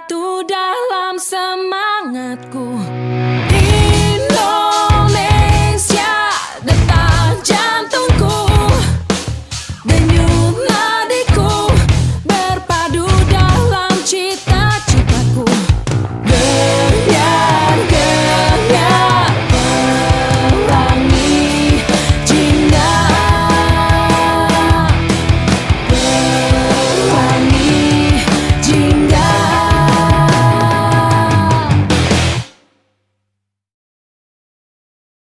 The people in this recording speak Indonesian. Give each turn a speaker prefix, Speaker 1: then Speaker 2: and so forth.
Speaker 1: bersatu dalam semangatku.